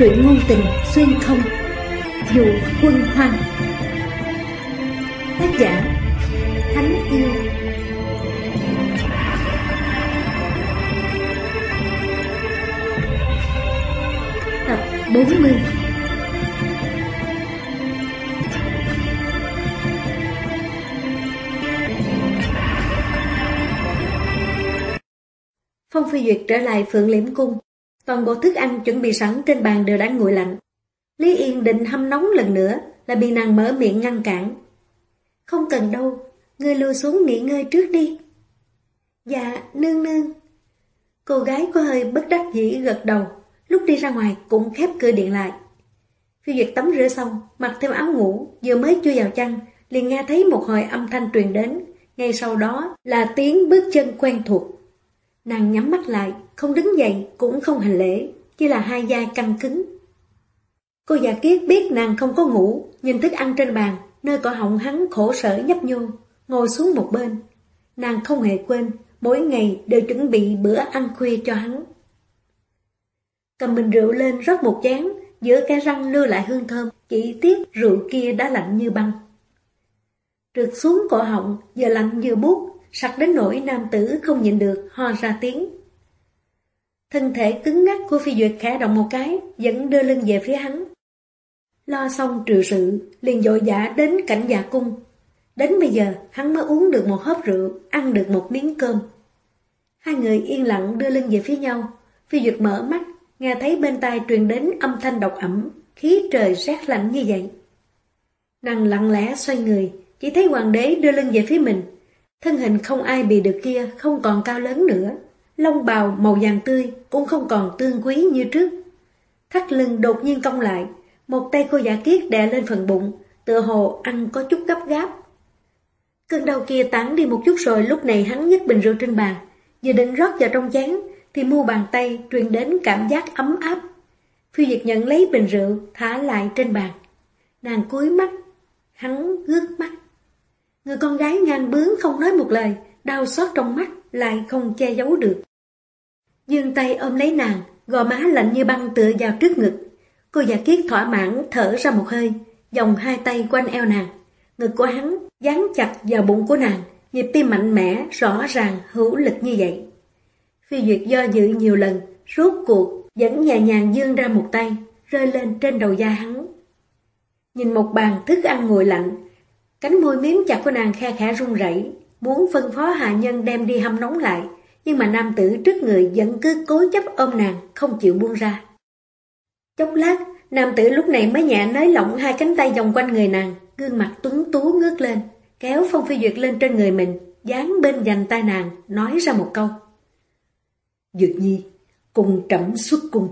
truyện ngôn tình xuyên không, dù quân hoang. Tác giả, Thánh Yêu. Tập 40 Phong Phi Duyệt trở lại Phượng Liễm Cung. Toàn bộ thức ăn chuẩn bị sẵn trên bàn đều đã nguội lạnh. Lý Yên định hâm nóng lần nữa là bị nàng mở miệng ngăn cản. Không cần đâu, ngươi lưu xuống nghỉ ngơi trước đi. Dạ, nương nương. Cô gái có hơi bất đắc dĩ gật đầu, lúc đi ra ngoài cũng khép cửa điện lại. Phiêu Duyệt tắm rửa xong, mặc thêm áo ngủ, vừa mới chui vào chăn, liền nghe thấy một hồi âm thanh truyền đến, ngay sau đó là tiếng bước chân quen thuộc. Nàng nhắm mắt lại, không đứng dậy, cũng không hành lễ, chỉ là hai vai căng cứng. Cô già kiết biết nàng không có ngủ, nhìn thức ăn trên bàn, nơi cỏ họng hắn khổ sở nhấp nhô, ngồi xuống một bên. Nàng không hề quên, mỗi ngày đều chuẩn bị bữa ăn khuya cho hắn. Cầm bình rượu lên rót một chén, giữa cái răng lưu lại hương thơm, chỉ tiếc rượu kia đã lạnh như băng. Trượt xuống cổ họng, giờ lạnh như bút, sặc đến nỗi nam tử không nhịn được, ho ra tiếng. Thân thể cứng ngắc của phi duyệt khẽ động một cái, vẫn đưa lưng về phía hắn. Lo xong trừ sự, liền dội dã đến cảnh già cung. Đến bây giờ, hắn mới uống được một hớp rượu, ăn được một miếng cơm. Hai người yên lặng đưa lưng về phía nhau. Phi duyệt mở mắt, nghe thấy bên tai truyền đến âm thanh độc ẩm, khí trời rét lạnh như vậy. Nàng lặng lẽ xoay người, chỉ thấy hoàng đế đưa lưng về phía mình, Thân hình không ai bị được kia không còn cao lớn nữa. Lông bào màu vàng tươi cũng không còn tương quý như trước. Thắt lưng đột nhiên cong lại, một tay cô giả kiết đè lên phần bụng, tựa hồ ăn có chút gấp gáp. Cơn đau kia tán đi một chút rồi lúc này hắn nhấc bình rượu trên bàn, vừa định rót vào trong chén, thì mu bàn tay truyền đến cảm giác ấm áp. phi Diệt nhận lấy bình rượu, thả lại trên bàn. Nàng cúi mắt, hắn ngước mắt. Người con gái ngang bướng không nói một lời, đau xót trong mắt, lại không che giấu được. Dương tay ôm lấy nàng, gò má lạnh như băng tựa vào trước ngực. Cô già kiết thỏa mãn thở ra một hơi, dòng hai tay quanh eo nàng. Ngực của hắn dán chặt vào bụng của nàng, nhịp tim mạnh mẽ, rõ ràng, hữu lực như vậy. Phi Duyệt do dự nhiều lần, rốt cuộc, vẫn nhẹ nhàng dương ra một tay, rơi lên trên đầu da hắn. Nhìn một bàn thức ăn nguội lạnh, Cánh môi miếm chặt của nàng khe khẽ run rẩy, muốn phân phó hạ nhân đem đi hâm nóng lại, nhưng mà nam tử trước người vẫn cứ cố chấp ôm nàng, không chịu buông ra. Chốc lát, nam tử lúc này mới nhẹ nới lỏng hai cánh tay vòng quanh người nàng, gương mặt tuấn tú ngước lên, kéo Phong Phi Duyệt lên trên người mình, dán bên dành tay nàng, nói ra một câu. Duyệt nhi, cùng trẫm xuất cung.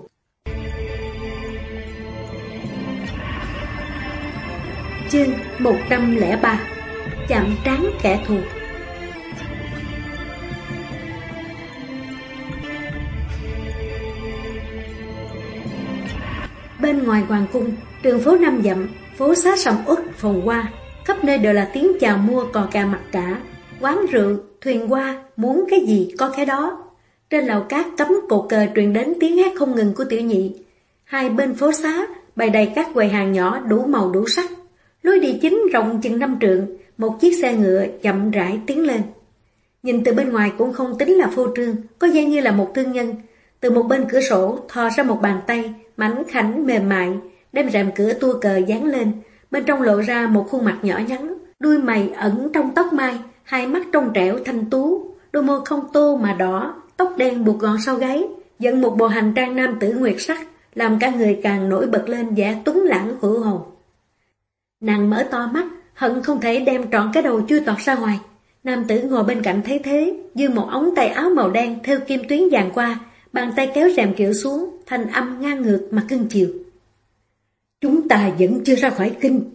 Chương 103 Chạm trán kẻ thù Bên ngoài hoàng cung, đường phố năm dặm, phố xá sầm uất phồn hoa, khắp nơi đều là tiếng chào mua cò cà mặt cả, quán rượu, thuyền qua muốn cái gì có cái đó. Trên lầu cát cấm cột cờ truyền đến tiếng hát không ngừng của tiểu nhị. Hai bên phố xá bày đầy các quầy hàng nhỏ đủ màu đủ sắc, Lối đi chính rộng chừng năm trượng, một chiếc xe ngựa chậm rãi tiến lên. Nhìn từ bên ngoài cũng không tính là phô trương, có vẻ như là một thương nhân. Từ một bên cửa sổ thò ra một bàn tay, mảnh khảnh mềm mại, đem rèm cửa tua cờ dán lên. Bên trong lộ ra một khuôn mặt nhỏ nhắn, đuôi mày ẩn trong tóc mai, hai mắt trong trẻo thanh tú, đôi môi không tô mà đỏ, tóc đen buộc gọn sau gáy, dẫn một bộ hành trang nam tử nguyệt sắc, làm cả người càng nổi bật lên vẻ tuấn lãng hữu hồn. Nàng mở to mắt, hận không thể đem trọn cái đầu chưa tọt ra ngoài. Nam tử ngồi bên cạnh thấy thế, như một ống tay áo màu đen theo kim tuyến vàng qua, bàn tay kéo rèm kiểu xuống, thành âm ngang ngược mà cưng chiều. Chúng ta vẫn chưa ra khỏi kinh.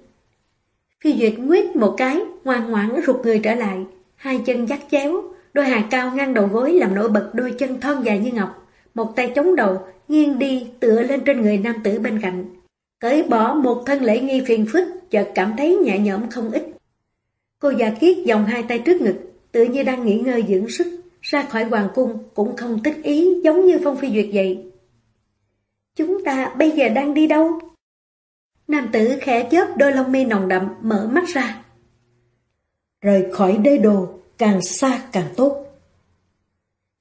Phi Duyệt nguyết một cái, ngoan ngoãn rụt người trở lại, hai chân dắt chéo, đôi hà cao ngang đầu gối làm nổi bật đôi chân thon dài như ngọc, một tay chống đầu, nghiêng đi tựa lên trên người nam tử bên cạnh. Cởi bỏ một thân lễ nghi phiền phức, chợt cảm thấy nhẹ nhõm không ít. Cô già kiết dòng hai tay trước ngực, tự như đang nghỉ ngơi dưỡng sức, ra khỏi hoàng cung cũng không thích ý giống như Phong Phi Duyệt vậy. Chúng ta bây giờ đang đi đâu? Nam tử khẽ chớp đôi lông mi nồng đậm mở mắt ra. Rời khỏi đế đồ, càng xa càng tốt.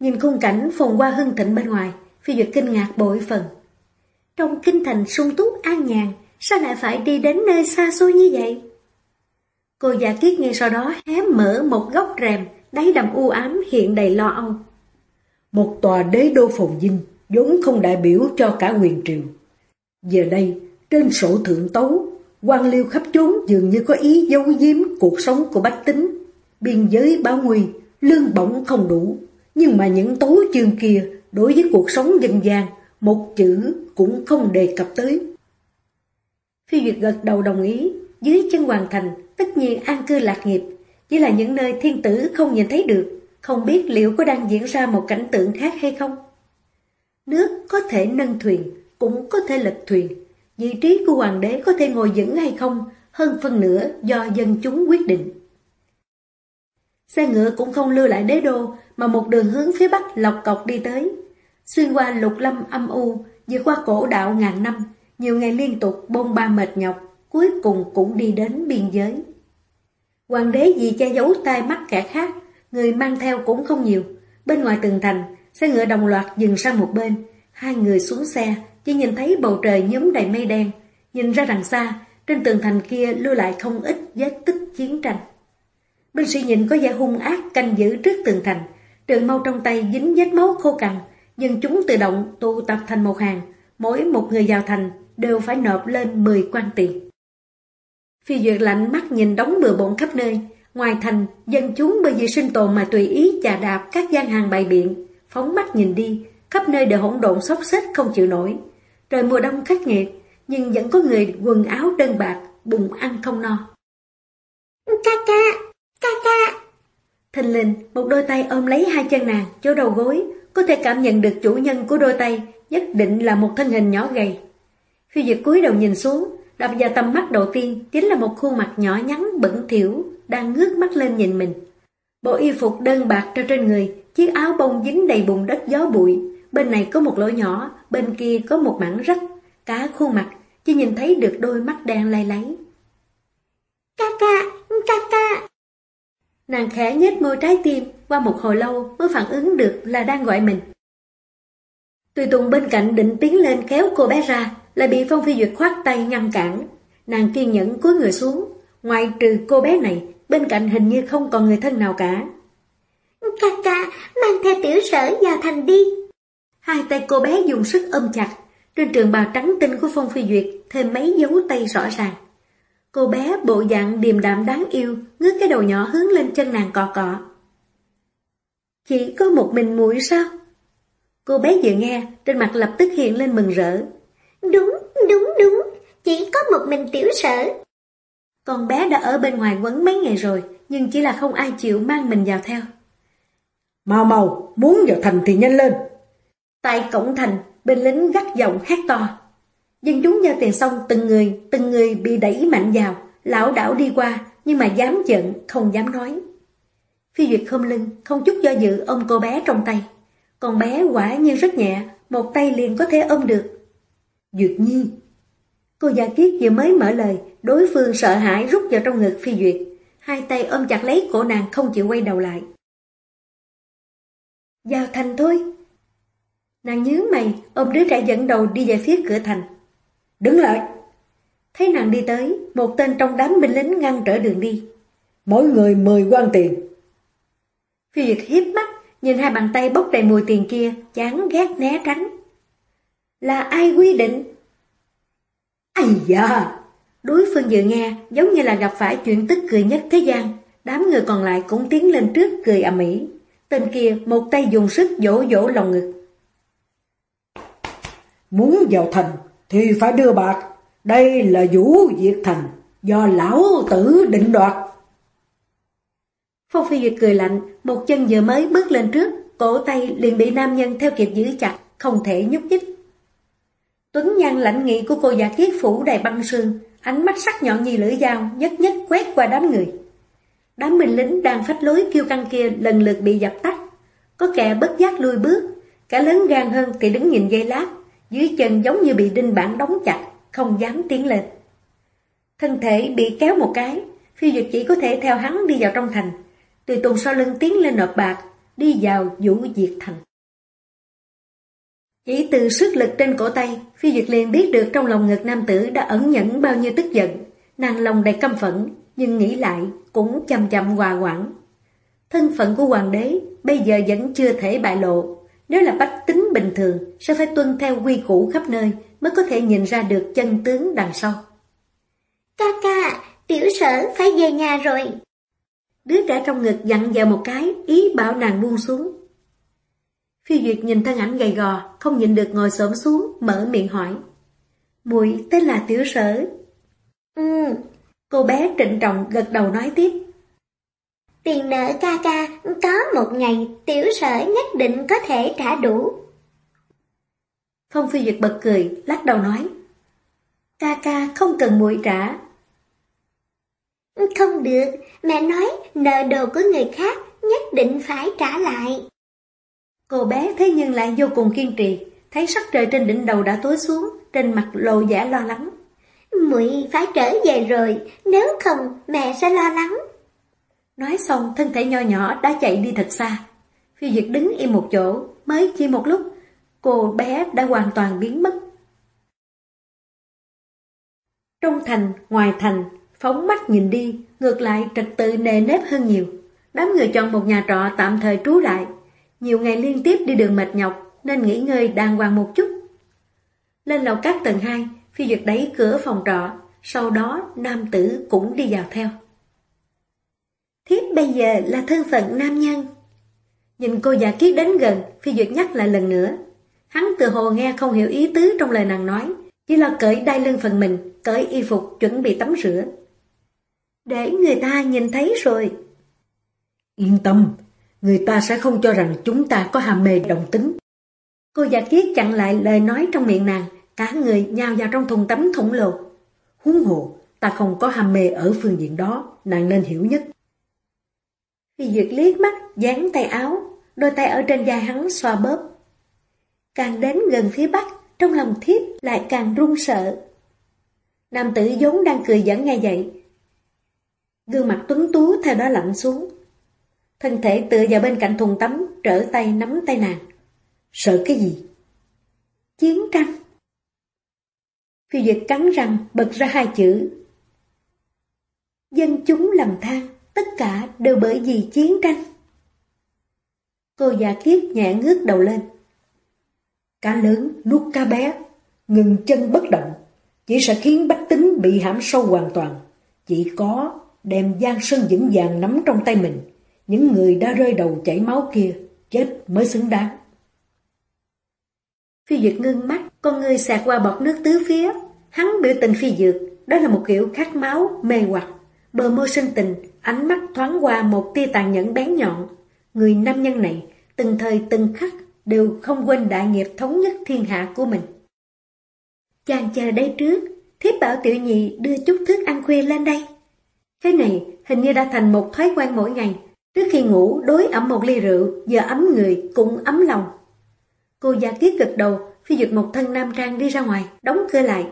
Nhìn khung cảnh phồn hoa hưng thịnh bên ngoài, phi duyệt kinh ngạc bội phần. Trong kinh thành sung túc an nhàn, sao lại phải đi đến nơi xa xôi như vậy? Cô giả kiết ngay sau đó hé mở một góc rèm, đáy đầm u ám hiện đầy lo âu. Một tòa đế đô phồn dinh, vốn không đại biểu cho cả quyền triều. Giờ đây, trên sổ thượng tấu, quan liêu khắp chốn dường như có ý giấu giếm cuộc sống của bách tính. Biên giới báo nguy, lương bổng không đủ. Nhưng mà những tố chương kia, đối với cuộc sống dân gian, một chữ cũng không đề cập tới. Phi Duyệt gật đầu đồng ý, dưới chân hoàng thành, tất nhiên an cư lạc nghiệp, chỉ là những nơi thiên tử không nhìn thấy được, không biết liệu có đang diễn ra một cảnh tượng khác hay không. Nước có thể nâng thuyền, cũng có thể lật thuyền, vị trí của hoàng đế có thể ngồi vững hay không, hơn phân nửa do dân chúng quyết định. Xe ngựa cũng không lưu lại đế đô, mà một đường hướng phía bắc lọc cọc đi tới. Xuyên qua lục lâm âm u, vượt qua cổ đạo ngàn năm, nhiều ngày liên tục bôn ba mệt nhọc, cuối cùng cũng đi đến biên giới. Hoàng đế vì che giấu tai mắt kẻ khác, người mang theo cũng không nhiều. Bên ngoài tường thành, xe ngựa đồng loạt dừng sang một bên, hai người xuống xe, chỉ nhìn thấy bầu trời nhúm đầy mây đen. Nhìn ra đằng xa, trên tường thành kia lưu lại không ít vết tích chiến tranh. Binh sĩ nhìn có vẻ hung ác canh giữ trước tường thành, trường mau trong tay dính vết máu khô cằn, nhưng chúng tự động tụ tập thành một hàng, mỗi một người vào thành đều phải nộp lên 10 quan tiền. Phi Duyệt lạnh mắt nhìn đóng bừa bộn khắp nơi, ngoài thành, dân chúng bởi vì sinh tồn mà tùy ý chà đạp các gian hàng bày biện, phóng mắt nhìn đi, khắp nơi đều hỗn độn xốc xếch không chịu nổi. Trời mùa đông khắc nghiệt, nhưng vẫn có người quần áo đơn bạc, bụng ăn không no. Ca ca, ca ca. Thình lình, một đôi tay ôm lấy hai chân nàng, chỗ đầu gối, có thể cảm nhận được chủ nhân của đôi tay, nhất định là một thân hình nhỏ gầy. Phi Duyệt cúi đầu nhìn xuống, đập vào tầm mắt đầu tiên chính là một khuôn mặt nhỏ nhắn bẩn thỉu đang ngước mắt lên nhìn mình. Bộ y phục đơn bạc treo trên người, chiếc áo bông dính đầy bùn đất gió bụi, bên này có một lỗ nhỏ, bên kia có một mảng rách, cả khuôn mặt chỉ nhìn thấy được đôi mắt đen lay lấy. Ca ca, ca ca. Nàng khẽ nhếch môi trái tim, qua một hồi lâu mới phản ứng được là đang gọi mình. Tùy Tùng bên cạnh định tiến lên kéo cô bé ra, lại bị Phong Phi Duyệt khoát tay ngăn cản. Nàng kiên nhẫn cúi người xuống, ngoài trừ cô bé này, bên cạnh hình như không còn người thân nào cả. Ca ca, mang theo tiểu sở vào thành đi. Hai tay cô bé dùng sức ôm chặt, trên trường bào trắng tinh của Phong Phi Duyệt thêm mấy dấu tay rõ ràng. Cô bé bộ dạng điềm đạm đáng yêu, ngước cái đầu nhỏ hướng lên chân nàng cọ cọ. Chỉ có một mình muội sao? Cô bé vừa nghe, trên mặt lập tức hiện lên mừng rỡ. Đúng, đúng, đúng, chỉ có một mình tiểu sở. Con bé đã ở bên ngoài quấn mấy ngày rồi, nhưng chỉ là không ai chịu mang mình vào theo. Mau mau, muốn vào thành thì nhanh lên. Tại cổng thành, bên lính gắt giọng hét to. Dân chúng giao tiền xong từng người, từng người bị đẩy mạnh vào, lão đảo đi qua, nhưng mà dám giận, không dám nói. Phi Duyệt không lưng, không chút do dự ôm cô bé trong tay. Con bé quả nhiên rất nhẹ, một tay liền có thể ôm được. Duyệt Nhi Cô Gia Kiết vừa mới mở lời, đối phương sợ hãi rút vào trong ngực Phi Duyệt. Hai tay ôm chặt lấy cổ nàng không chịu quay đầu lại. Vào thành thôi. Nàng nhớ mày, ôm đứa trẻ dẫn đầu đi về phía cửa thành. Đứng lại. Thấy nàng đi tới, một tên trong đám binh lính ngăn trở đường đi. Mỗi người mười quan tiền. Phi Duyệt hiếp mắt, nhìn hai bàn tay bốc đầy mùi tiền kia, chán ghét né tránh. Là ai quy định? Ây da! Đối phương vừa nghe, giống như là gặp phải chuyện tức cười nhất thế gian. Đám người còn lại cũng tiến lên trước cười ầm ĩ. Tên kia một tay dùng sức vỗ vỗ lòng ngực. Muốn vào thành thì phải đưa bạc. Đây là vũ diệt thành, do lão tử định đoạt. Phong Phi Duyệt cười lạnh, một chân vừa mới bước lên trước, cổ tay liền bị nam nhân theo kịp giữ chặt, không thể nhúc nhích. Tuấn nhan lạnh nghị của cô giả kiết phủ đầy băng sương, ánh mắt sắc nhọn như lưỡi dao, nhất nhất quét qua đám người. Đám binh lính đang phách lối kêu căng kia lần lượt bị dập tắt. Có kẻ bất giác lui bước, cả lớn gan hơn thì đứng nhìn dây lát, dưới chân giống như bị đinh bản đóng chặt, không dám tiến lên. Thân thể bị kéo một cái, phi duyệt chỉ có thể theo hắn đi vào trong thành. Tùy tùng sau lưng tiến lên nộp bạc, đi vào vũ diệt thành. Chỉ từ sức lực trên cổ tay, phi duyệt liền biết được trong lòng ngực nam tử đã ẩn nhẫn bao nhiêu tức giận. Nàng lòng đầy căm phẫn, nhưng nghĩ lại cũng chậm chậm hòa quảng. Thân phận của hoàng đế bây giờ vẫn chưa thể bại lộ. Nếu là bách tính bình thường, sẽ phải tuân theo quy củ khắp nơi mới có thể nhìn ra được chân tướng đằng sau. Ca ca, tiểu sở phải về nhà rồi. Đứa trẻ trong ngực dặn vào một cái, ý bảo nàng buông xuống. Phi Duyệt nhìn thân ảnh gầy gò, không nhìn được ngồi xổm xuống, mở miệng hỏi. Muội tên là tiểu sở. Ừ. Cô bé trịnh trọng gật đầu nói tiếp. Tiền nợ ca ca, có một ngày tiểu sở nhất định có thể trả đủ. Phong Phi Duyệt bật cười, lắc đầu nói. Ca ca không cần muội trả. Không được, mẹ nói nợ đồ của người khác nhất định phải trả lại. Cô bé thế nhưng lại vô cùng kiên trì, thấy sắc trời trên đỉnh đầu đã tối xuống, trên mặt lộ vẻ lo lắng. Muội phải trở về rồi, nếu không mẹ sẽ lo lắng. Nói xong thân thể nho nhỏ đã chạy đi thật xa. Phi Duyệt đứng im một chỗ, mới chỉ một lúc, cô bé đã hoàn toàn biến mất. Trong thành, ngoài thành, phóng mắt nhìn đi, ngược lại trật tự nề nếp hơn nhiều. Đám người chọn một nhà trọ tạm thời trú lại. Nhiều ngày liên tiếp đi đường mệt nhọc nên nghỉ ngơi đàng hoàng một chút. Lên lầu các tầng 2, Phi Duyệt đẩy cửa phòng trọ, sau đó nam tử cũng đi vào theo. Bây giờ là thân phận nam nhân. Nhìn cô già kiết đến gần, Phi Duyệt nhắc lại lần nữa. Hắn từ hồ nghe không hiểu ý tứ trong lời nàng nói, chỉ là cởi đai lưng phần mình, cởi y phục chuẩn bị tắm rửa. Để người ta nhìn thấy rồi. Yên tâm, người ta sẽ không cho rằng chúng ta có hàm mê đồng tính. Cô già kiết chặn lại lời nói trong miệng nàng, cả người nhào vào trong thùng tắm khổng lồ. Huống hồ, ta không có hàm mê ở phương diện đó, nàng nên hiểu nhất. Phi Duyệt liếc mắt, dán tay áo, đôi tay ở trên da hắn xoa bóp. Càng đến gần phía bắc, trong lòng thiếp lại càng run sợ. Nam tử vốn đang cười dẫn nghe vậy, Gương mặt tuấn tú theo đó lạnh xuống. Thân thể tựa vào bên cạnh thùng tắm, trở tay nắm tay nàng. Sợ cái gì? Chiến tranh. Phi Duyệt cắn răng bật ra hai chữ. Dân chúng lầm than, tất cả đều bởi vì chiến tranh. Cô già kiếp nhẹ ngước đầu lên. Cá lớn nuốt cá bé, ngừng chân bất động, chỉ sẽ khiến bách tính bị hãm sâu hoàn toàn. Chỉ có đem giang sơn vững vàng nắm trong tay mình, những người đã rơi đầu chảy máu kia, chết mới xứng đáng. Phi Duyệt ngưng mắt, con người xẹt qua bọt nước tứ phía. Hắn biểu tình phi dược, đó là một kiểu khát máu, mê hoặc. Bờ môi sinh tình, ánh mắt thoáng qua một tia tàn nhẫn bén nhọn. Người nam nhân này, từng thời từng khắc, đều không quên đại nghiệp thống nhất thiên hạ của mình. Chàng chờ đây trước, thiếp bảo tiểu nhị đưa chút thức ăn khuya lên đây. Cái này hình như đã thành một thói quen mỗi ngày. Trước khi ngủ đối ẩm một ly rượu, giờ ấm người cũng ấm lòng. Cô gia kiết gật đầu, phi duyệt một thân nam trang đi ra ngoài, đóng cửa lại.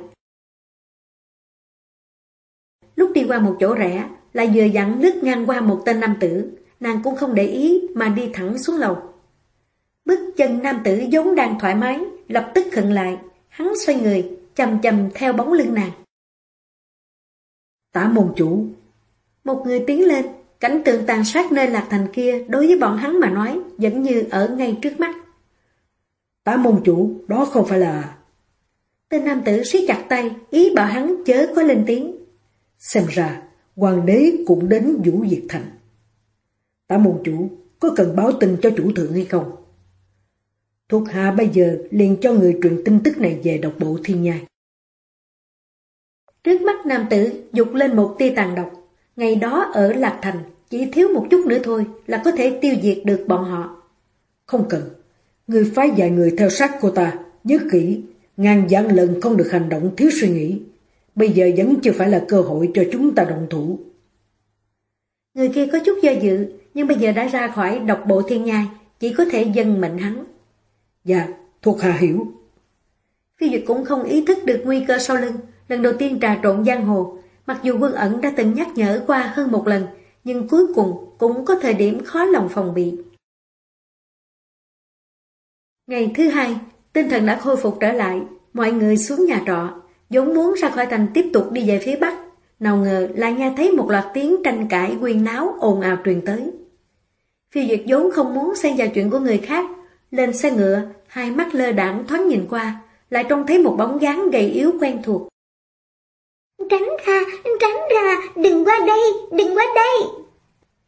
Lúc đi qua một chỗ rẽ, lại vừa dặn lướt ngang qua một tên nam tử, nàng cũng không để ý mà đi thẳng xuống lầu. Bước chân nam tử vốn đang thoải mái, lập tức khựng lại, hắn xoay người, chầm chầm theo bóng lưng nàng. Tả môn chủ Một người tiến lên, cảnh tượng tàn sát nơi lạc thành kia đối với bọn hắn mà nói vẫn như ở ngay trước mắt. Tả môn chủ, đó không phải là... Tên nam tử siết chặt tay, ý bảo hắn chớ có lên tiếng. Xem ra, hoàng đế cũng đến Vũ Diệt Thành. Tả môn chủ, có cần báo tin cho chủ thượng hay không? Thuộc hạ bây giờ liền cho người truyền tin tức này về độc bộ thiên nhai. Trước mắt nam tử dục lên một tia tàn độc. Ngày đó ở Lạc Thành, chỉ thiếu một chút nữa thôi là có thể tiêu diệt được bọn họ. Không cần. Người phái vài người theo sát cô ta, nhớ kỹ, ngàn vạn lần không được hành động thiếu suy nghĩ. Bây giờ vẫn chưa phải là cơ hội cho chúng ta động thủ. Người kia có chút do dự, nhưng bây giờ đã ra khỏi độc bộ thiên nhai, chỉ có thể dân mệnh hắn. Dạ, thuộc hạ hiểu. Phi Duyệt cũng không ý thức được nguy cơ sau lưng, lần đầu tiên trà trộn giang hồ. Mặc dù quân ẩn đã từng nhắc nhở qua hơn một lần, nhưng cuối cùng cũng có thời điểm khó lòng phòng bị. Ngày thứ hai, tinh thần đã khôi phục trở lại, mọi người xuống nhà trọ, vốn muốn ra khỏi thành tiếp tục đi về phía bắc. Nào ngờ lại nghe thấy một loạt tiếng tranh cãi quyên náo ồn ào truyền tới. Phi Duyệt vốn không muốn xen vào chuyện của người khác, lên xe ngựa, hai mắt lơ đãng thoáng nhìn qua, lại trông thấy một bóng dáng gầy yếu quen thuộc. Tránh ra, tránh ra, đừng qua đây, đừng qua đây.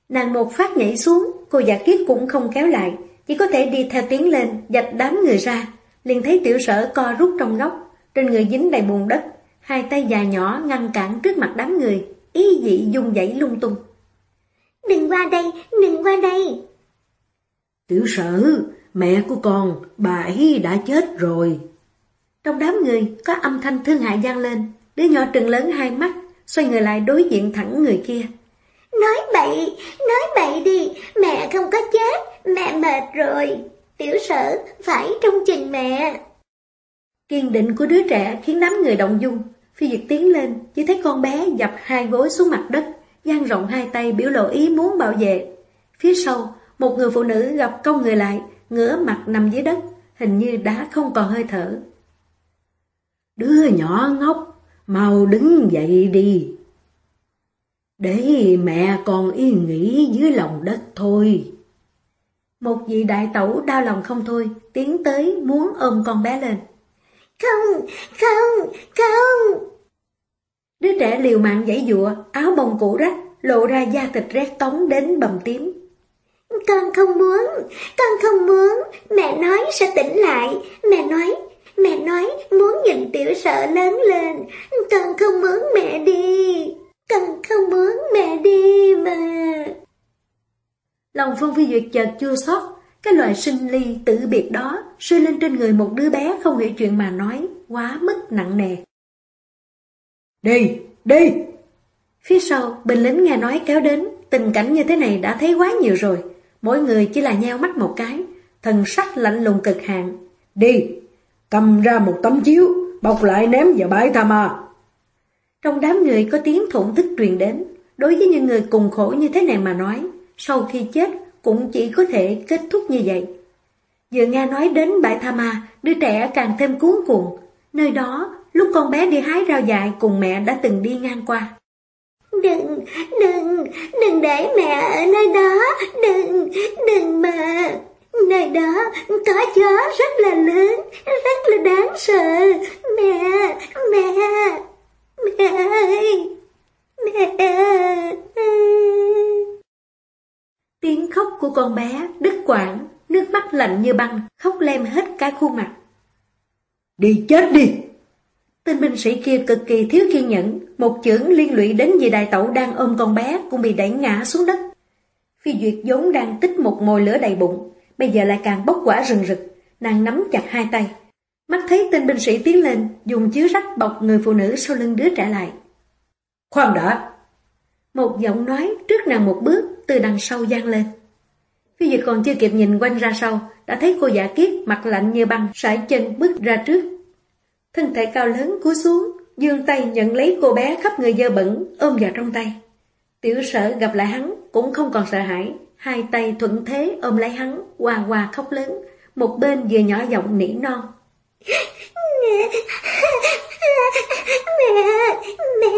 Nàng một phát nhảy xuống, cô giả kiết cũng không kéo lại, chỉ có thể đi theo tiếng lên, dạch đám người ra, liền thấy tiểu sở co rút trong góc, trên người dính đầy bùn đất, hai tay già nhỏ ngăn cản trước mặt đám người, ý dị dung dãy lung tung. Đừng qua đây, đừng qua đây. Tiểu sở, mẹ của con, bà ấy đã chết rồi. Trong đám người có âm thanh thương hại gian lên, đứa nhỏ trừng lớn hai mắt, xoay người lại đối diện thẳng người kia. Nói bậy, nói bậy đi, mẹ không có chết, mẹ mệt rồi. Tiểu sở phải trông chừng mẹ. Kiên định của đứa trẻ khiến đám người động dung. Phi Duyệt tiến lên, chỉ thấy con bé dập hai gối xuống mặt đất, dang rộng hai tay biểu lộ ý muốn bảo vệ. Phía sau, một người phụ nữ gặp công người lại, ngửa mặt nằm dưới đất, hình như đã không còn hơi thở. Đứa nhỏ ngốc, mau đứng dậy đi. Để mẹ còn yên nghỉ dưới lòng đất thôi. Một vị đại tẩu đau lòng không thôi, tiến tới muốn ôm con bé lên. Không, không, không. Đứa trẻ liều mạng giãy dụa, áo bông cũ rách, lộ ra da thịt rét tống đến bầm tím. Con không muốn, con không muốn, mẹ nói sẽ tỉnh lại, mẹ nói, mẹ nói muốn nhìn tiểu sợ lớn lên, con không muốn mẹ đi, con không muốn mẹ đi mà. Lòng Phương Phi Duyệt chợt chua xót, cái loại sinh ly tử biệt đó rơi lên trên người một đứa bé không hiểu chuyện mà nói, quá mức nặng nề. Đi, đi! Phía sau, bình lính nghe nói kéo đến, tình cảnh như thế này đã thấy quá nhiều rồi. Mỗi người chỉ là nheo mắt một cái, thần sắc lạnh lùng cực hạn. Đi, cầm ra một tấm chiếu, bọc lại ném vào bãi tha ma. Trong đám người có tiếng thổn thức truyền đến, đối với những người cùng khổ như thế này mà nói, sau khi chết cũng chỉ có thể kết thúc như vậy. Vừa nghe nói đến bãi tha ma, đứa trẻ càng thêm cuốn cuồng. Nơi đó, lúc con bé đi hái rau dại cùng mẹ đã từng đi ngang qua. Đừng, đừng, đừng để mẹ ở nơi đó, đừng, đừng mà. Nơi đó có chó rất là lớn, rất là đáng sợ. Mẹ, mẹ, mẹ ơi, mẹ. Tiếng khóc của con bé đứt quãng, nước mắt lạnh như băng, khóc lem hết cả khuôn mặt. Đi chết đi! Tên binh sĩ kia cực kỳ thiếu kiên nhẫn, một chưởng liên lụy đến vị đại tẩu đang ôm con bé cũng bị đẩy ngã xuống đất. Phi Duyệt vốn đang tích một mồi lửa đầy bụng, bây giờ lại càng bốc quả rừng rực, nàng nắm chặt hai tay. Mắt thấy tên binh sĩ tiến lên, dùng chiếu rách bọc người phụ nữ sau lưng đứa trẻ lại. Khoan đã! Một giọng nói trước nàng một bước từ đằng sau gian lên. Phi Duyệt còn chưa kịp nhìn quanh ra sau, đã thấy cô giả kiết mặt lạnh như băng, sải chân bước ra trước. Thân thể cao lớn cúi xuống, dương tay nhận lấy cô bé khắp người dơ bẩn, ôm vào trong tay. Tiểu sở gặp lại hắn, cũng không còn sợ hãi, hai tay thuận thế ôm lấy hắn, hòa hòa khóc lớn, một bên vừa nhỏ giọng nỉ non. Mẹ, mẹ, mẹ,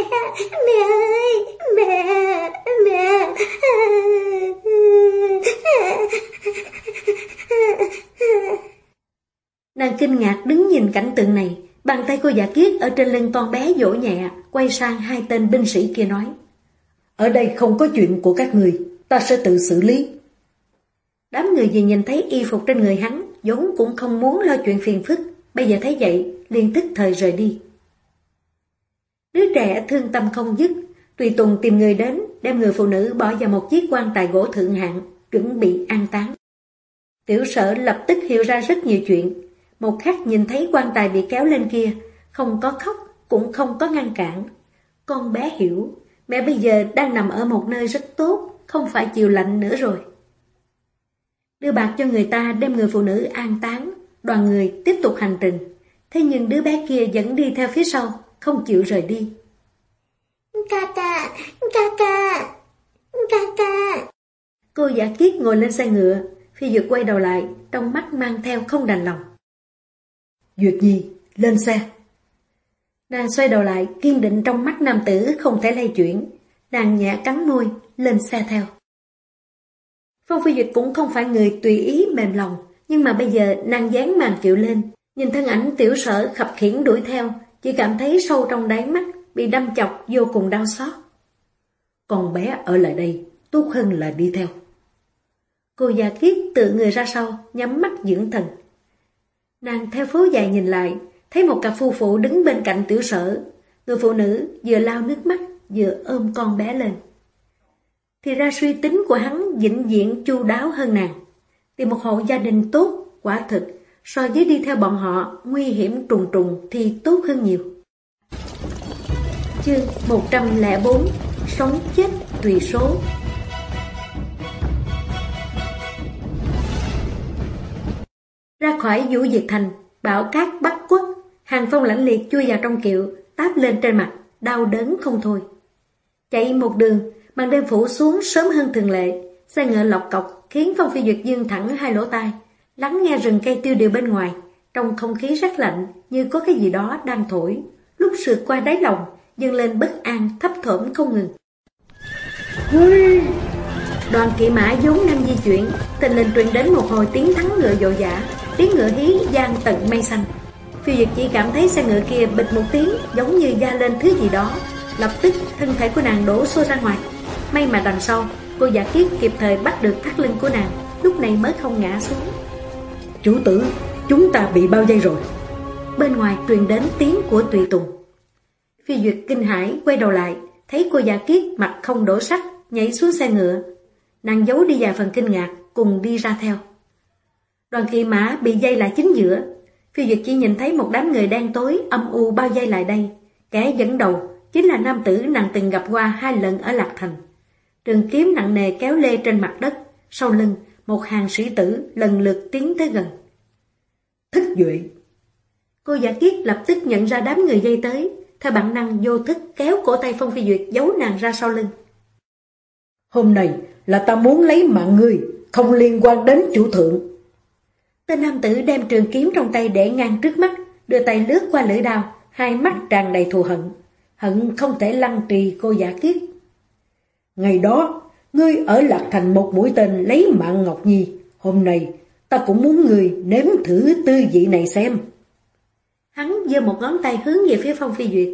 mẹ ơi, mẹ, mẹ. Nàng kinh ngạc đứng nhìn cảnh tượng này, bàn tay cô giả kiết ở trên lưng con bé dỗ nhẹ, quay sang hai tên binh sĩ kia nói. Ở đây không có chuyện của các người, ta sẽ tự xử lý. Đám người gì nhìn thấy y phục trên người hắn, vốn cũng không muốn lo chuyện phiền phức, bây giờ thấy vậy, liền tức thời rời đi. Đứa trẻ thương tâm không dứt, tùy tùng tìm người đến, đem người phụ nữ bỏ vào một chiếc quan tài gỗ thượng hạng, chuẩn bị an táng. Tiểu sở lập tức hiểu ra rất nhiều chuyện, một khắc nhìn thấy quan tài bị kéo lên kia, không có khóc, cũng không có ngăn cản. Con bé hiểu, mẹ bây giờ đang nằm ở một nơi rất tốt, không phải chịu lạnh nữa rồi. Đưa bạc cho người ta đem người phụ nữ an táng, đoàn người tiếp tục hành trình. thế nhưng đứa bé kia vẫn đi theo phía sau, không chịu rời đi. Ca ca, ca ca, ca ca. Cô giả kiết ngồi lên xe ngựa, phi duyệt quay đầu lại, trong mắt mang theo không đành lòng. Duyệt Nhi, lên xe. Nàng xoay đầu lại, kiên định trong mắt nam tử không thể lay chuyển. Nàng nhẹ cắn môi, lên xe theo. Phong Phi Duyệt cũng không phải người tùy ý mềm lòng, nhưng mà bây giờ nàng dán màn kiệu lên, nhìn thân ảnh tiểu sở khập khiển đuổi theo, chỉ cảm thấy sâu trong đáy mắt, bị đâm chọc vô cùng đau xót. còn bé ở lại đây, tốt hơn là đi theo. Cô già kiết tự người ra sau, nhắm mắt dưỡng thần. Nàng theo phố dài nhìn lại, thấy một cặp phu phụ đứng bên cạnh tiểu sở. Người phụ nữ vừa lau nước mắt, vừa ôm con bé lên. Thì ra suy tính của hắn vĩnh diện chu đáo hơn nàng. Tìm một hộ gia đình tốt, quả thực, so với đi theo bọn họ nguy hiểm trùng trùng thì tốt hơn nhiều. Chương 104 Sống chết tùy số Ra khỏi Vũ Diệt Thành, bão cát bắt quất, hàng phong lãnh liệt chui vào trong kiệu, táp lên trên mặt, đau đớn không thôi. Chạy một đường, màn đêm phủ xuống sớm hơn thường lệ, xe ngựa lọc cọc khiến Phong Phi Duyệt dương thẳng hai lỗ tai, lắng nghe rừng cây tiêu điều bên ngoài, trong không khí rất lạnh như có cái gì đó đang thổi, lúc sượt qua đáy lòng, dâng lên bất an thấp thởm không ngừng. Đoàn kỵ mã vốn đang di chuyển, tình lên truyền đến một hồi tiếng thắng ngựa dội dã, tiếng ngựa hí gian tận mây xanh. Phiêu Duyệt chỉ cảm thấy xe ngựa kia bịch một tiếng giống như da lên thứ gì đó, lập tức thân thể của nàng đổ xô ra ngoài. May mà đằng sau, cô giả kiết kịp thời bắt được thắt lưng của nàng, lúc này mới không ngã xuống. Chủ tử, chúng ta bị bao dây rồi. Bên ngoài truyền đến tiếng của tùy tùng. Phi Duyệt kinh hãi quay đầu lại, thấy cô giả kiết mặt không đổ sắc, nhảy xuống xe ngựa. Nàng giấu đi vài phần kinh ngạc, cùng đi ra theo. Đoàn kỵ mã bị dây lại chính giữa. Phi Duyệt chỉ nhìn thấy một đám người đen tối âm u bao dây lại đây. Kẻ dẫn đầu chính là nam tử nàng từng gặp qua hai lần ở Lạc Thành. Trường kiếm nặng nề kéo lê trên mặt đất, sau lưng một hàng sĩ tử lần lượt tiến tới gần. Thích Duệ Cô giả kiết lập tức nhận ra đám người dây tới, theo bản năng vô thức kéo cổ tay Phong Phi Duyệt giấu nàng ra sau lưng. Hôm nay là ta muốn lấy mạng ngươi, không liên quan đến chủ thượng. Tên nam tử đem trường kiếm trong tay để ngang trước mắt, đưa tay lướt qua lưỡi đao, hai mắt tràn đầy thù hận. Hận không thể lăng trì cô giả kiết. Ngày đó, ngươi ở Lạc Thành một mũi tên lấy mạng Ngọc Nhi. Hôm nay, ta cũng muốn ngươi nếm thử tư vị này xem. Hắn giơ một ngón tay hướng về phía Phong Phi Duyệt.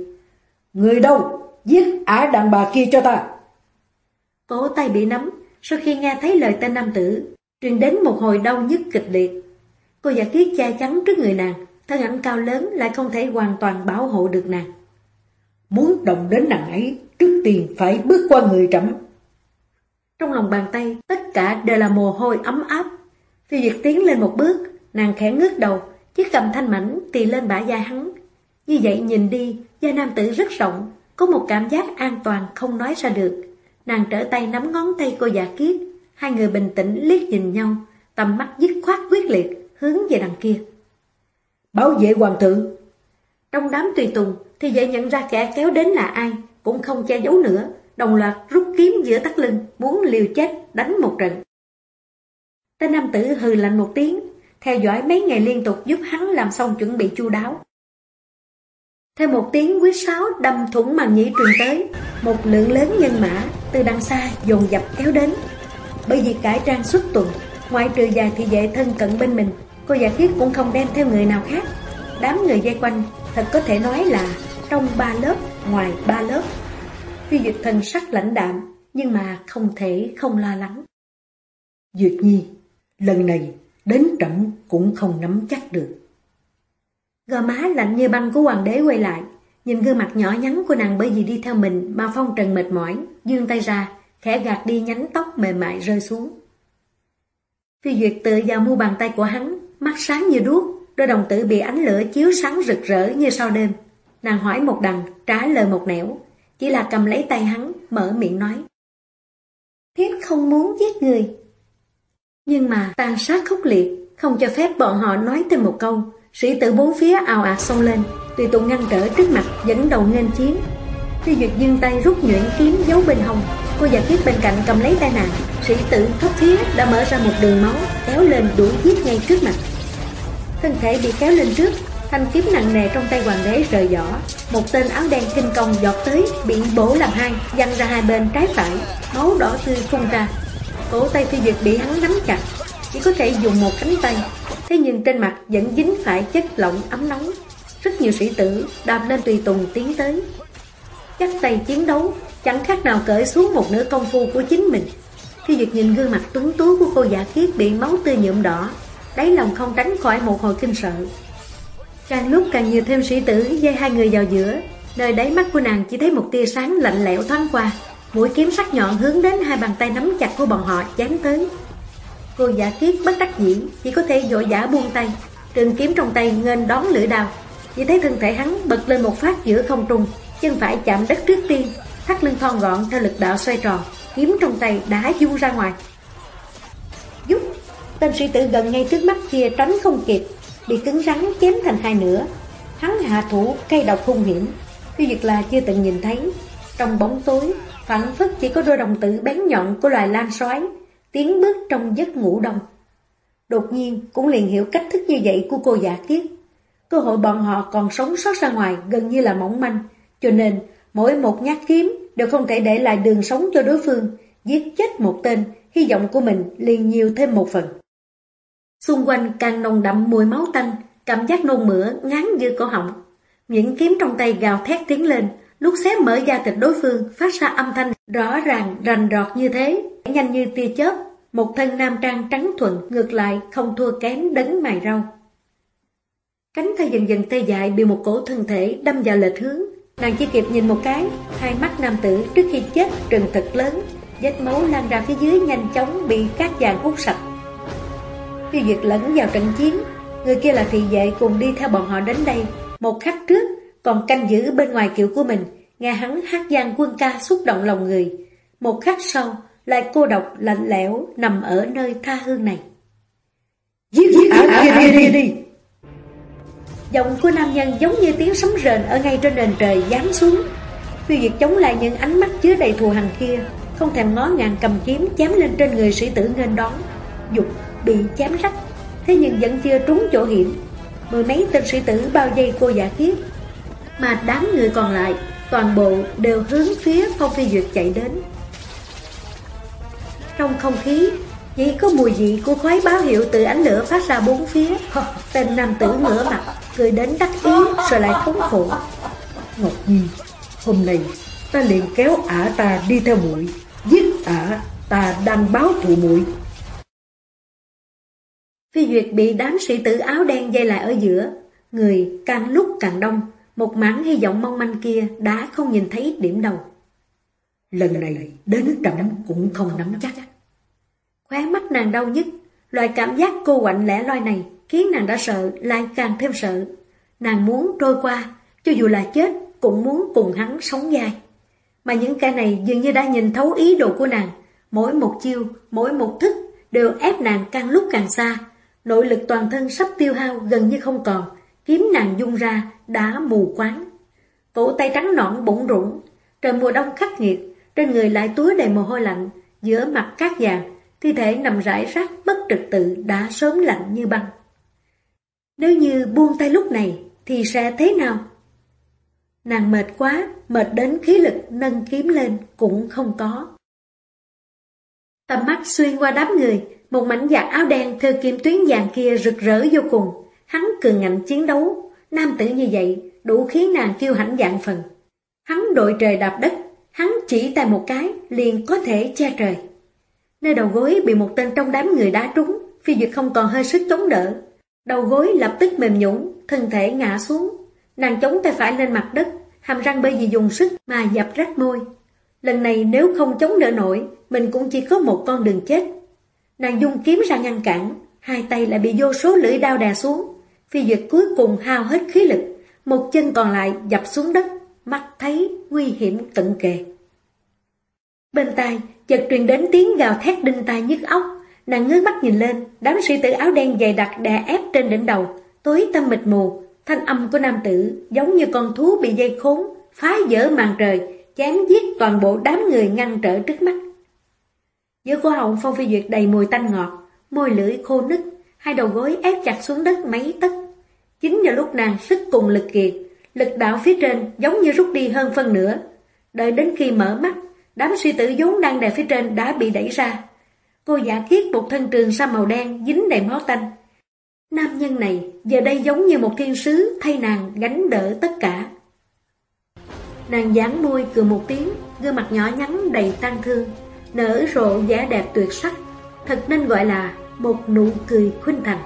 Người đâu? Giết ả đàn bà kia cho ta. Cổ tay bị nắm, sau khi nghe thấy lời tên nam tử, truyền đến một hồi đau nhức kịch liệt. Cô giả kiết che chắn trước người nàng, thân ảnh cao lớn lại không thể hoàn toàn bảo hộ được nàng. Muốn động đến nàng ấy, trước tiên phải bước qua người trẫm. Trong lòng bàn tay, tất cả đều là mồ hôi ấm áp. Phi Duyệt tiến lên một bước, nàng khẽ ngước đầu, chiếc cầm thanh mảnh tì lên bả vai hắn. Như vậy nhìn đi, da nam tử rất rộng, có một cảm giác an toàn không nói ra được. Nàng trở tay nắm ngón tay cô giả kiết, hai người bình tĩnh liếc nhìn nhau, tầm mắt dứt khoát quyết liệt, hướng về đằng kia. Bảo vệ hoàng thượng! Trong đám tùy tùng thì dễ nhận ra kẻ kéo đến là ai, cũng không che giấu nữa, đồng loạt rút kiếm giữa tắt lưng, muốn liều chết đánh một trận. Tên nam tử hừ lạnh một tiếng, theo dõi mấy ngày liên tục giúp hắn làm xong chuẩn bị chu đáo. Theo một tiếng quý sáo đâm thủng màn nhĩ truyền tới, một lượng lớn nhân mã từ đằng xa dồn dập kéo đến. Bởi vì cải trang xuất tuần, ngoại trừ dài thì dễ thân cận bên mình, cô giả thiết cũng không đem theo người nào khác. Đám người dây quanh thật có thể nói là trong ba lớp, ngoài ba lớp. Phi Duyệt thần sắc lãnh đạm, nhưng mà không thể không lo lắng. Duyệt Nhi, lần này đến trận cũng không nắm chắc được. Gò má lạnh như băng của hoàng đế quay lại, nhìn gương mặt nhỏ nhắn của nàng bởi vì đi theo mình mà phong trần mệt mỏi, dương tay ra, khẽ gạt đi nhánh tóc mềm mại rơi xuống. Phi Duyệt tự vào mu bàn tay của hắn, mắt sáng như đuốc, đôi đồng tử bị ánh lửa chiếu sáng rực rỡ như sau đêm. Nàng hỏi một đằng, trả lời một nẻo, chỉ là cầm lấy tay hắn, mở miệng nói. Thiếp không muốn giết người. Nhưng mà tàn sát khốc liệt, không cho phép bọn họ nói thêm một câu, sĩ tử bốn phía ào ạt xông lên, tùy tụ ngăn trở trước mặt dẫn đầu nghênh chiến. khi Duyệt dương tay rút nhuyễn kiếm giấu bên hông, cô giả kiếp bên cạnh cầm lấy tay nàng, sĩ tử thấp phía đã mở ra một đường máu, kéo lên đuổi giết ngay trước mặt. Thân thể bị kéo lên trước, thanh kiếm nặng nề trong tay hoàng đế rời vỏ, một tên áo đen kinh công giọt tới, bị bổ làm hai, văng ra hai bên trái phải, máu đỏ tươi phun ra. Cổ tay Phi Duyệt bị hắn nắm chặt, chỉ có thể dùng một cánh tay, thế nhưng trên mặt vẫn dính phải chất lỏng ấm nóng. Rất nhiều sĩ tử đạp lên tùy tùng tiến tới. Chắc tay chiến đấu, chẳng khác nào cởi xuống một nửa công phu của chính mình. Phi Duyệt nhìn gương mặt tuấn tú của cô giả kiết bị máu tươi nhuộm đỏ, đáy lòng không tránh khỏi một hồi kinh sợ. Càng lúc càng nhiều thêm sĩ tử dây hai người vào giữa, nơi đáy mắt của nàng chỉ thấy một tia sáng lạnh lẽo thoáng qua, mũi kiếm sắc nhọn hướng đến hai bàn tay nắm chặt của bọn họ chán tới. Cô giả kiết bất đắc dĩ, chỉ có thể dội giả buông tay, trường kiếm trong tay nghênh đón lưỡi đào. Chỉ thấy thân thể hắn bật lên một phát giữa không trung, chân phải chạm đất trước tiên, thắt lưng thon gọn theo lực đạo xoay tròn, kiếm trong tay đã du ra ngoài. Giúp, tên sĩ tử gần ngay trước mắt kia tránh không kịp, bị cứng rắn chém thành hai nửa. Hắn hạ thủ cây độc hung hiểm, Tuy việc là chưa từng nhìn thấy. Trong bóng tối, phản phất chỉ có đôi đồng tử bén nhọn của loài lan xoái, tiến bước trong giấc ngủ đông. Đột nhiên cũng liền hiểu cách thức như vậy của cô giả kiết. Cơ hội bọn họ còn sống sót ra ngoài gần như là mỏng manh, cho nên mỗi một nhát kiếm đều không thể để lại đường sống cho đối phương, giết chết một tên, hy vọng của mình liền nhiều thêm một phần. Xung quanh càng nồng đậm mùi máu tanh, cảm giác nôn mửa ngán như cổ họng. Những kiếm trong tay gào thét tiến lên, lúc xé mở da thịt đối phương phát ra âm thanh rõ ràng rành rọt như thế, nhanh như tia chớp, một thân nam trang trắng thuận ngược lại không thua kém đấng mài rau. Cánh tay dần dần tê dại bị một cổ thân thể đâm vào lệch hướng, nàng chỉ kịp nhìn một cái, hai mắt nam tử trước khi chết trừng thật lớn, vết máu lan ra phía dưới nhanh chóng bị cát vàng hút sạch. Tiêu Duyệt lẫn vào trận chiến, người kia là thị vệ cùng đi theo bọn họ đến đây, một khắc trước còn canh giữ bên ngoài kiệu của mình, nghe hắn hát gian quân ca xúc động lòng người. Một khắc sau, lại cô độc lạnh lẽo nằm ở nơi tha hương này. Giết giết ả kia đi đi! Giọng của nam nhân giống như tiếng sấm rền ở ngay trên nền trời giáng xuống. Phiêu diệt chống lại những ánh mắt chứa đầy thù hằn kia, không thèm ngó ngàng cầm kiếm chém lên trên người sĩ tử nghênh đón. Dục bị chém rách, thế nhưng vẫn chưa trúng chỗ hiểm. Mười mấy tên sĩ tử bao dây cô giả kiếp, mà đám người còn lại toàn bộ đều hướng phía Phong Phi Duyệt chạy đến. Trong không khí, chỉ có mùi vị của khói báo hiệu từ ánh lửa phát ra bốn phía. Tên nam tử ngửa mặt, cười đến đắc ý rồi lại khốn khổ. Ngọc Nhi, hôm nay ta liền kéo ả ta đi theo muội giết ả ta đang báo thù muội Phi Duyệt bị đám sĩ tử áo đen dây lại ở giữa, người càng lúc càng đông, một mảng hy vọng mong manh kia đã không nhìn thấy điểm đầu. Lần này đến trẫm cũng không nắm chắc. Khóe mắt nàng đau nhất, loại cảm giác cô quạnh lẻ loi này khiến nàng đã sợ lại càng thêm sợ. Nàng muốn trôi qua, cho dù là chết cũng muốn cùng hắn sống dài. Mà những kẻ này dường như đã nhìn thấu ý đồ của nàng, mỗi một chiêu, mỗi một thức đều ép nàng càng lúc càng xa. Nội lực toàn thân sắp tiêu hao gần như không còn, kiếm nàng dung ra đã mù quáng. Cổ tay trắng nõn bỗng rủng, trời mùa đông khắc nghiệt, trên người lại túa đầy mồ hôi lạnh, giữa mặt cát vàng, thi thể nằm rải rác bất trực tự đã sớm lạnh như băng. Nếu như buông tay lúc này thì sẽ thế nào? Nàng mệt quá, mệt đến khí lực nâng kiếm lên cũng không có. Tầm mắt xuyên qua đám người, một mảnh giặc áo đen thêu kim tuyến vàng kia rực rỡ vô cùng. Hắn cường ngạnh chiến đấu, nam tử như vậy đủ khiến nàng kiêu hãnh dạng phần. Hắn đội trời đạp đất, hắn chỉ tay một cái liền có thể che trời. Nơi đầu gối bị một tên trong đám người đá trúng, phi duyệt không còn hơi sức chống đỡ. Đầu gối lập tức mềm nhũn, thân thể ngã xuống. Nàng chống tay phải lên mặt đất, hàm răng bởi vì dùng sức mà dập rách môi. Lần này nếu không chống đỡ nổi, mình cũng chỉ có một con đường chết. Nàng dung kiếm ra ngăn cản, hai tay lại bị vô số lưỡi đao đè xuống. Phi duyệt cuối cùng hao hết khí lực, một chân còn lại dập xuống đất, mắt thấy nguy hiểm cận kề. Bên tai, chợt truyền đến tiếng gào thét đinh tai nhức óc, nàng ngước mắt nhìn lên, đám sĩ tử áo đen dày đặc đè ép trên đỉnh đầu, tối tâm mịt mù, thanh âm của nam tử giống như con thú bị dây khốn, phá vỡ màn trời, chém giết toàn bộ đám người ngăn trở trước mắt. Giữa cổ họng Phong Phi Duyệt đầy mùi tanh ngọt, môi lưỡi khô nứt, hai đầu gối ép chặt xuống đất mấy tấc. Chính vào lúc nàng sức cùng lực kiệt, lực đạo phía trên giống như rút đi hơn phân nửa. Đợi đến khi mở mắt, đám suy tử vốn đang đè phía trên đã bị đẩy ra. Cô giả kiết một thân trường sa màu đen dính đầy máu tanh. Nam nhân này giờ đây giống như một thiên sứ thay nàng gánh đỡ tất cả. Nàng dán môi cười một tiếng, gương mặt nhỏ nhắn đầy tang thương, nở rộ vẻ đẹp tuyệt sắc, thật nên gọi là một nụ cười khuynh thành.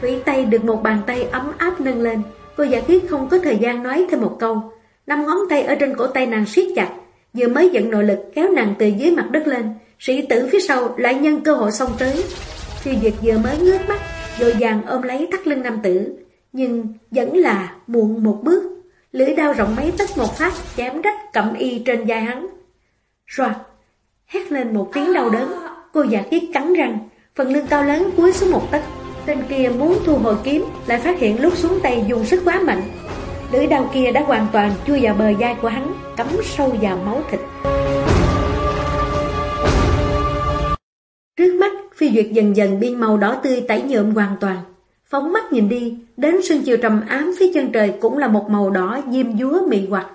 Thủy tay được một bàn tay ấm áp nâng lên, cô giả kiết không có thời gian nói thêm một câu. Năm ngón tay ở trên cổ tay nàng siết chặt, vừa mới dẫn nội lực kéo nàng từ dưới mặt đất lên, sĩ tử phía sau lại nhân cơ hội xông tới. Phi Duyệt vừa mới ngước mắt, dội dàng ôm lấy thắt lưng nam tử, nhưng vẫn là muộn một bước. Lưỡi đao rộng mấy tấc một phát chém rách cẩm y trên vai hắn. Rồi hét lên một tiếng đau đớn, cô giả kiết cắn răng, phần lưng cao lớn cúi xuống một tấc. Tên kia muốn thu hồi kiếm, lại phát hiện lúc xuống tay dùng sức quá mạnh. Lưỡi đao kia đã hoàn toàn chui vào bờ vai của hắn, cắm sâu vào máu thịt. Trước mắt, phi duyệt dần dần biên màu đỏ tươi tẩy nhuộm hoàn toàn. Phóng mắt nhìn đi, đến sương chiều trầm ám phía chân trời cũng là một màu đỏ diêm dúa mị hoặc.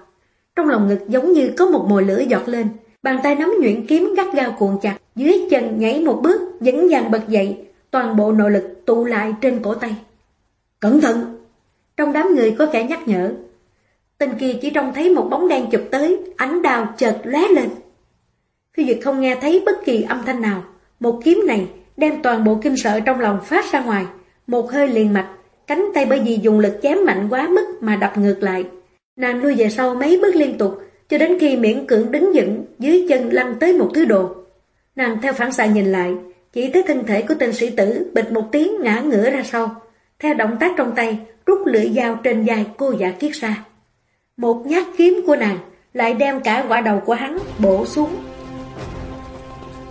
Trong lòng ngực giống như có một mồi lửa giọt lên, bàn tay nắm nhuyễn kiếm gắt gao cuộn chặt, dưới chân nhảy một bước, dẫn dàng bật dậy, toàn bộ nội lực tụ lại trên cổ tay. Cẩn thận! Trong đám người có kẻ nhắc nhở. Tên kia chỉ trông thấy một bóng đen chụp tới, ánh đào chợt lóe lên. Phi Duyệt không nghe thấy bất kỳ âm thanh nào, một kiếm này đem toàn bộ kinh sợ trong lòng phát ra ngoài, một hơi liền mạch, cánh tay bởi vì dùng lực chém mạnh quá mức mà đập ngược lại. Nàng lui về sau mấy bước liên tục, cho đến khi miễn cưỡng đứng vững, dưới chân lăn tới một thứ đồ. Nàng theo phản xạ nhìn lại, chỉ thấy thân thể của tên sĩ tử bịch một tiếng ngã ngửa ra sau. Theo động tác trong tay, rút lưỡi dao trên vai cô giả kiết ra. Một nhát kiếm của nàng lại đem cả quả đầu của hắn bổ xuống.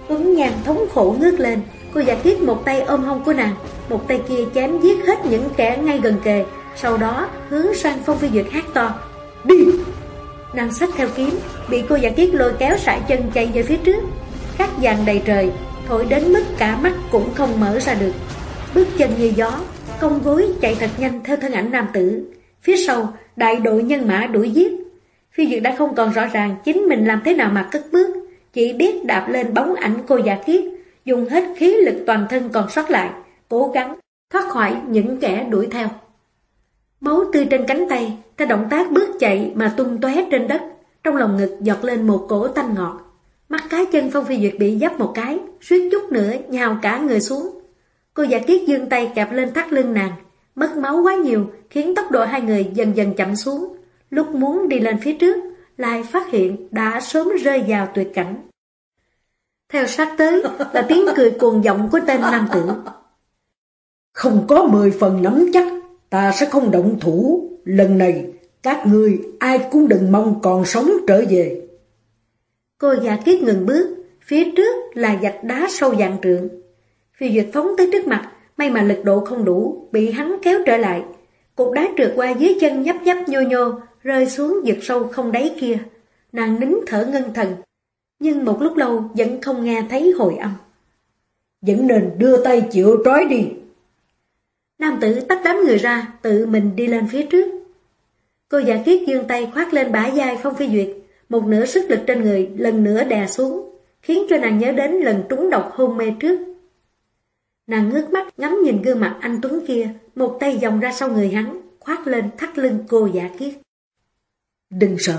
Tuấn nhàn thống khổ ngước lên, cô giả kiết một tay ôm hông của nàng, một tay kia chém giết hết những kẻ ngay gần kề, sau đó hướng sang Phong Phi Duyệt hát to. Đi! Nàng sách theo kiếm, bị cô giả kiết lôi kéo sải chân chạy về phía trước. các vàng đầy trời, thổi đến mức cả mắt cũng không mở ra được. Bước chân như gió, công gối chạy thật nhanh theo thân ảnh nam tử. Phía sau, đại đội nhân mã đuổi giết. Phi Duyệt đã không còn rõ ràng chính mình làm thế nào mà cất bước, chỉ biết đạp lên bóng ảnh cô giả kiết, dùng hết khí lực toàn thân còn sót lại, cố gắng thoát khỏi những kẻ đuổi theo. Máu tươi trên cánh tay, ta động tác bước chạy mà tung tóe trên đất, trong lòng ngực giọt lên một cổ tanh ngọt. Mắt cái chân Phong Phi Duyệt bị dấp một cái, suýt chút nữa nhào cả người xuống. Cô giả kiết dương tay kẹp lên thắt lưng nàng, mất máu quá nhiều khiến tốc độ hai người dần dần chậm xuống. Lúc muốn đi lên phía trước, lại phát hiện đã sớm rơi vào tuyệt cảnh. Theo sát tới là tiếng cười cuồng vọng của tên nam tử. Không có mười phần nắm chắc, ta sẽ không động thủ. Lần này, các ngươi ai cũng đừng mong còn sống trở về. Cô già kiết ngừng bước, phía trước là dạch đá sâu dạng trượng. Phi Duyệt phóng tới trước mặt, may mà lực độ không đủ, bị hắn kéo trở lại. Cục đá trượt qua dưới chân nhấp nhấp nhô nhô, rơi xuống vực sâu không đáy kia. Nàng nín thở ngân thần, nhưng một lúc lâu vẫn không nghe thấy hồi âm. Vẫn nên đưa tay chịu trói đi. Nam tử tách đám người ra, tự mình đi lên phía trước. Cô giả kiết dương tay khoát lên bả vai Phong Phi Duyệt, một nửa sức lực trên người lần nữa đè xuống, khiến cho nàng nhớ đến lần trúng độc hôn mê trước. Nàng ngước mắt ngắm nhìn gương mặt anh Tuấn kia, một tay vòng ra sau người hắn, khoát lên thắt lưng cô giả kiết. Đừng sợ.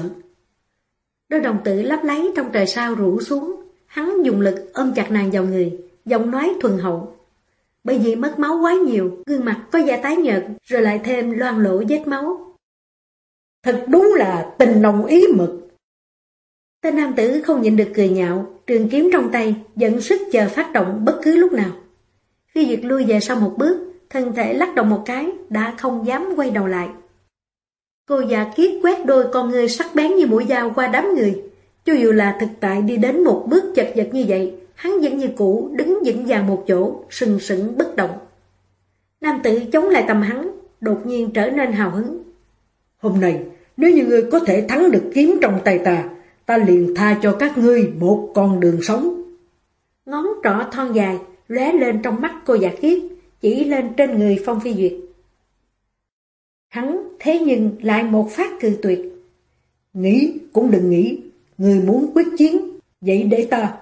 Đôi đồng tử lấp lấy trong trời sao rủ xuống, hắn dùng lực ôm chặt nàng vào người, giọng nói thuần hậu. Bởi vì mất máu quá nhiều, gương mặt có da tái nhợt, rồi lại thêm loang lỗ vết máu. Thật đúng là tình nồng ý mực. Tên nam tử không nhịn được cười nhạo, trường kiếm trong tay, dẫn sức chờ phát động bất cứ lúc nào. Khi Duyệt lui về sau một bước, thân thể lắc động một cái, đã không dám quay đầu lại. Cô già kiết quét đôi con người sắc bén như mũi dao qua đám người. Cho dù là thực tại đi đến một bước chật vật như vậy, hắn vẫn như cũ đứng vững vàng một chỗ, sừng sững bất động. Nam tử chống lại tầm hắn, đột nhiên trở nên hào hứng. Hôm nay, nếu như ngươi có thể thắng được kiếm trong tay ta, ta liền tha cho các ngươi một con đường sống. Ngón trỏ thon dài, lóe lên trong mắt cô giả kiết, chỉ lên trên người Phong Phi Duyệt. Hắn thế nhưng lại một phát cự tuyệt. Nghĩ cũng đừng nghĩ, người muốn quyết chiến, vậy để ta.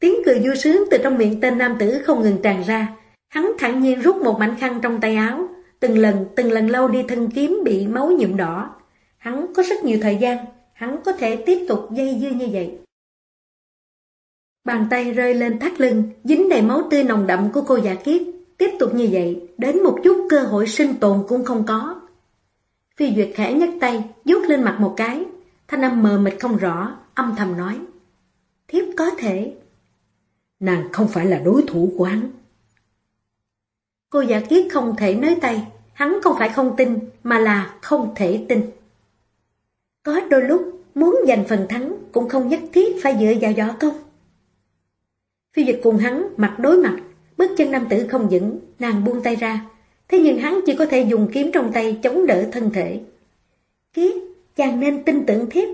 Tiếng cười vui sướng từ trong miệng tên nam tử không ngừng tràn ra. Hắn thẳng nhiên rút một mảnh khăn trong tay áo, từng lần từng lần lâu đi thân kiếm bị máu nhuộm đỏ. Hắn có rất nhiều thời gian, hắn có thể tiếp tục dây dưa như vậy. Bàn tay rơi lên thắt lưng, dính đầy máu tươi nồng đậm của cô giả kiếp Tiếp tục như vậy, đến một chút cơ hội sinh tồn cũng không có. Phi Duyệt khẽ nhấc tay, vuốt lên mặt một cái. Thanh âm mờ mịt không rõ, âm thầm nói. Thiếp có thể. Nàng không phải là đối thủ của hắn. Cô giả kiết không thể nới tay, hắn không phải không tin, mà là không thể tin. Có đôi lúc, muốn giành phần thắng cũng không nhất thiết phải dựa vào võ công. Phi dịch cùng hắn mặt đối mặt, bước chân nam tử không vững, nàng buông tay ra. Thế nhưng hắn chỉ có thể dùng kiếm trong tay chống đỡ thân thể. Kiết, chàng nên tin tưởng thiếp.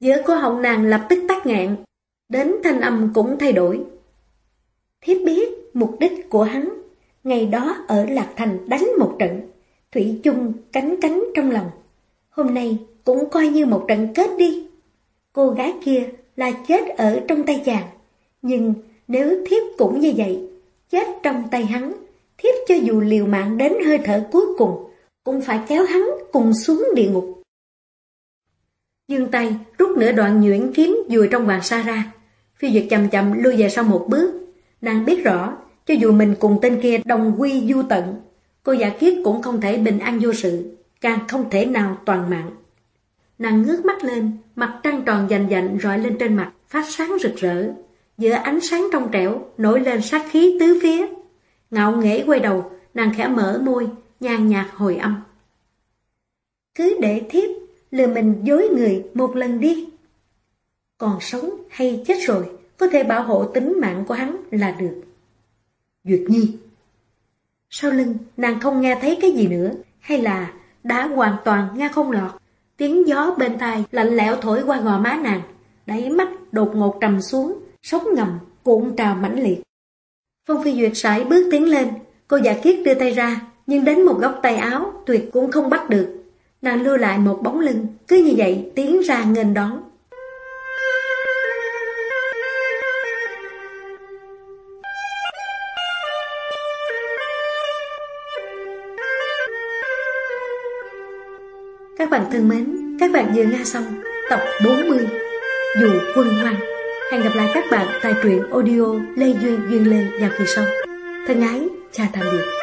Giữa cô họng nàng lập tức tắt ngạn, đến thanh âm cũng thay đổi. Thiếp biết mục đích của hắn, ngày đó ở Lạc Thành đánh một trận, Thủy chung cánh cánh trong lòng. Hôm nay cũng coi như một trận kết đi. Cô gái kia là chết ở trong tay chàng, nhưng nếu thiếp cũng như vậy, chết trong tay hắn, thiếp cho dù liều mạng đến hơi thở cuối cùng, cũng phải kéo hắn cùng xuống địa ngục. Dương tay rút nửa đoạn nhuyễn kiếm vừa trong vàng sa ra. Phi Duyệt chậm chậm lui về sau một bước. Nàng biết rõ, cho dù mình cùng tên kia đồng quy du tận, cô giả kiết cũng không thể bình an vô sự, càng không thể nào toàn mạng. Nàng ngước mắt lên, mặt trăng tròn dành dạnh rọi lên trên mặt, phát sáng rực rỡ. Giữa ánh sáng trong trẻo, nổi lên sát khí tứ phía. Ngạo nghễ quay đầu, nàng khẽ mở môi, nhàn nhạt hồi âm. Cứ để thiếp, lừa mình dối người một lần đi. Còn sống hay chết rồi, có thể bảo hộ tính mạng của hắn là được. Duyệt Nhi Sau lưng, nàng không nghe thấy cái gì nữa, hay là đã hoàn toàn nghe không lọt. Tiếng gió bên tai lạnh lẽo thổi qua gò má nàng, đáy mắt đột ngột trầm xuống, sóng ngầm, cuộn trào mãnh liệt. Phong Phi Duyệt sải bước tiến lên, cô giả kiết đưa tay ra, nhưng đến một góc tay áo, tuyệt cũng không bắt được. Nàng lưu lại một bóng lưng, cứ như vậy tiến ra nghênh đón. Bạn thân mến, các bạn vừa nghe xong tập 40 Dù quân hoang Hẹn gặp lại các bạn tại truyện audio Lê Duyên Duyên Lê vào kỳ sau. Thân ái, chào tạm biệt.